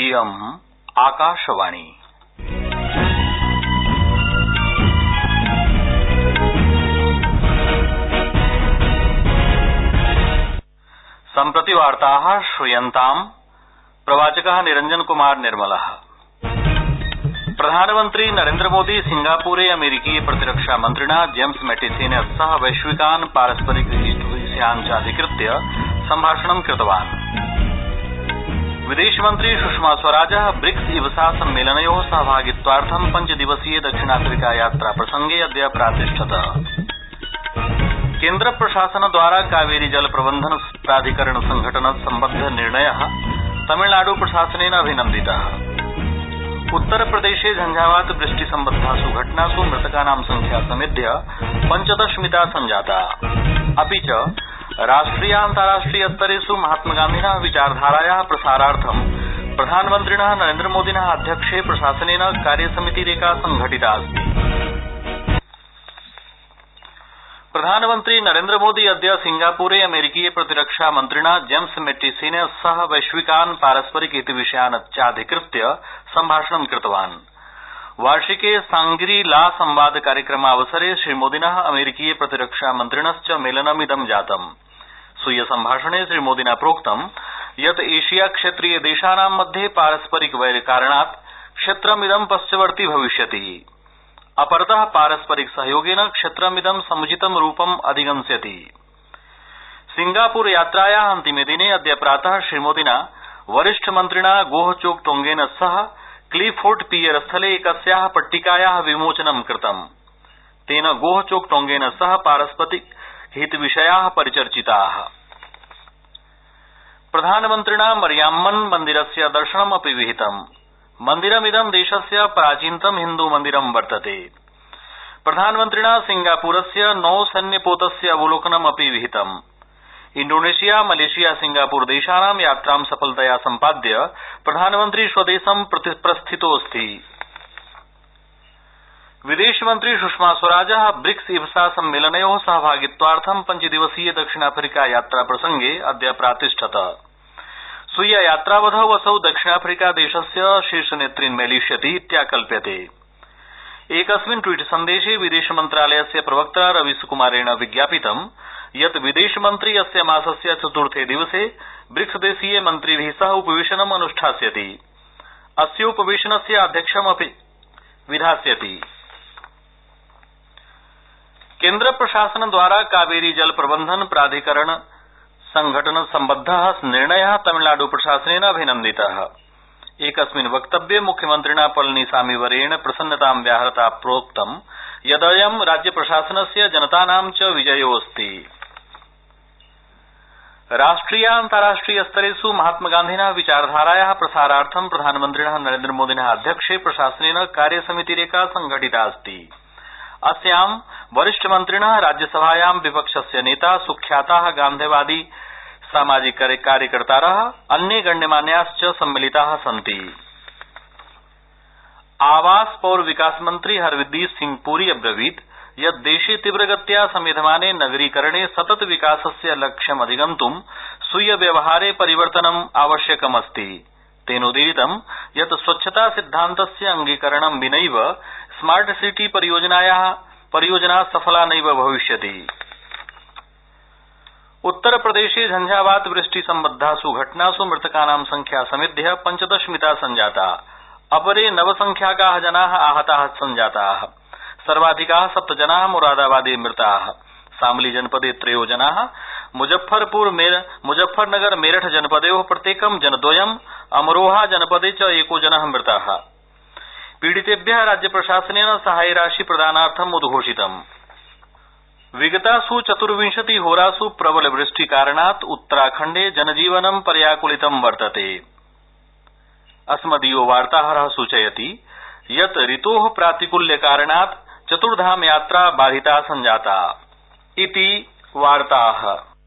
इयम् आकाशवाणी। सम्प्रति वार्ताः श्रूयन्ताम् प्रवाचकः निरञ्जन कुमार निर्मलः। प्रधानमन्त्री नरेन्द्रमोदी सिंगापुरे अमेरिकीय प्रतिरक्षा मन्त्रिणा जेम्स मैटिसेन सह वैश्विकान् पारस्परिक विषयान् चाधिकृत्य सम्भाषणं कृतवान्। विदेशमन्त्री सुषमा स्वराजः ब्रिक्स इवसा सम्मेलनयोः सहभागित्वार्थं पञ्चदिवसीय दक्षिणाफ्रीका यात्रा प्रसंगे अद्य प्रातिष्ठत। प्रशासनद्वारा कावेरी जल प्रबन्धन प्राधिकरण संघटन सम्बद्ध निर्णय तमिलनाडु प्रशासनेन अभिनन्दितः। उत्तरप्रदेशे झंझावात वृष्टि सम्बद्धासु घटनासु मृतकानां संख्या समेध्य पञ्चदशमिता संजाता। अपि च राष्ट्रियान्ताराष्ट्रिय स्तरेषु महात्मगान्धिनः विचारधारायाः प्रसारार्थं प्रधानमन्त्रिणः नरेन्द्रमोदिनः अध्यक्षे प्रशासनेन कार्यसमितिरेका संघटितास्ति प्रधानमन्त्री नरेन्द्रमोदी अद्य सिंगापुरे अमेरिकीय प्रतिरक्षा मन्त्रिणा जेम्स मैट्टिसेन सह वैश्विकान् पारस्परिक हितविषयान् चाधिकृत्य सम्भाषणं कृतवान्। वार्षिके सांग्री ला संवाद कार्यक्रमावसरे श्रीमोदिनः अमेरिकीय प्रतिरक्षा मन्त्रिणश्च मेलनमिदं जातम्। स्वीय सम्भाषणे श्रीमोदिना प्रोक्तं यत् एशिया क्षेत्रीय देशानां मध्ये पारस्परिक वैरकारणात् क्षेत्रमिदं पश्चवर्ति भविष्यति। अपरतः पारस्परिक सहयोगेन क्षेत्रमिदं समुचितं रूपम् अधिगमिष्यति। सिंगापुर यात्रायाः अन्तिमे दिने अद्य प्रातः श्रीमोदिना वरिष्ठमन्त्रिणा गोह चोक टोंगेन सह क्लीफोर्ट पियर स्थले एकस्याः पट्टिकायाः विमोचनं कृतम्। तेन गोह चोक टोंगेन सह पारस्परिक हितविषयाः परिचर्चिताः। प्रधानमन्त्रिणा मरियाम्मन मन्दिरस्य दर्शनमपि विहितम्। मन्दिरमिदं देशस्य प्राचीनतम हिंदू मन्दिरं वर्तते। प्रधानमन्त्रिणा सिंगापुरस्य नौसैन्यपोतस्य अवलोकनमपि विहितम्। इण्डोनेशिया, मलेशिया सिंगापुर देशानां यात्रां सफलतया सम्पाद्य प्रधानमन्त्री स्वदेशं प्रस्थितोऽस्ति। विदेशमन्त्री सुषमा स्वराज ब्रिक्स इवसा सम्मेलनयोः सहभागित्वार्थं पञ्चदिवसीय दक्षिणाफ्रीका यात्रा प्रसंगे अद्य प्रातिष्ठत। स्वीय यात्रावधौ असौ दक्षिणाफ्रीका देशस्य शीर्षनेतृन् मेलिष्यति इत्याकल्प्यते। एकस्मिन् ट्वीट सन्देशे विदेशमन्त्रालयस्य प्रवक्त्रा रवीशकुमारेण विज्ञापितं यत् विदेशमन्त्री अस्य मासस्य चतुर्थे दिवसे ब्रिक्स देशीय मन्त्रिभिः सह उपवेशनम् अनुष्ठास्यति। अस्योपवेशनस्य अध्यक्षमपि विधास्यति। केन्द्रप्रशासनद्वारा कावेरी जल प्रबन्धन प्राधिकरण संघटन सम्बद्धः निर्णयः तमिलनाडु प्रशासनेन अभिनन्दितः। एकस्मिन् वक्तव्ये मुख्यमन्त्रिणा पळनीसामीवर्येण प्रसन्नतां व्याहरता प्रोक्तं यदयं राज्यप्रशासनस्य जनतानां च विजयोऽस्ति। राष्ट्रियान्ताराष्ट्रिय स्तरेषु महात्मगान्धिनः विचारधारायाः प्रसारार्थं प्रधानमन्त्रिणः नरेन्द्रमोदिनः अध्यक्षे प्रशासनेन कार्यसमितिरेका संघटितास्ति अस्यां वरिष्ठमन्त्रिणः राज्यसभायां विपक्षस्य नेता सुख्याताः सामाजिक कार्यकर्तारः अन्ये गण्यमान्याश्च सम्मिलिताः सन्ति। आवास पौर विकास मन्त्री हरदीप सिंह पुरी अब्रवीत् यत् देशे तीव्रगत्या समेधमाने नगरीकरणे सतत विकासस्य लक्ष्यमधिगन्तुं स्वीय व्यवहारे परिवर्तनम् आवश्यकमस्ति। तेनोदीरितं यत् स्वच्छता सिद्धान्तस्य अंगीकरणं विनैव स्मार्ट सिटी परियोजनाया परियोजना सफला नैव भविष्यति। उत्तरप्रदेशे झंझावात वृष्टि सम्बद्धासु घटनासु मृतकानां संख्या समेध्य पञ्चदशमिता संजाता अपरे नवसंख्याकाः जनाः आहताः संजाताः सर्वाधिकाः सप्तजनाः मुरादाबादे मृताः। शामली जनपदे त्रयो जनाः। मुजफ्फरनगर मेरठ जनपदयोः प्रत्येकं जनद्वयम्। अमरोहा जनपदे च एको जनः मृतः। पीडितेभ्यः राज्यप्रशासनेन साहाय्यराशि प्रदानार्थम् उद्घोषितम्। विगतासु चतुर्विंशति होरासु प्रबल वृष्टि कारणात् उत्तराखण्डे जनजीवनं पर्याकुलितं वर्तते। अस्मदीयो वार्ताहरः सूचयति, यत् ऋतोः प्रातिकूल्य कारणात् चतुर्धाम यात्रा बाधिता वार्ताः।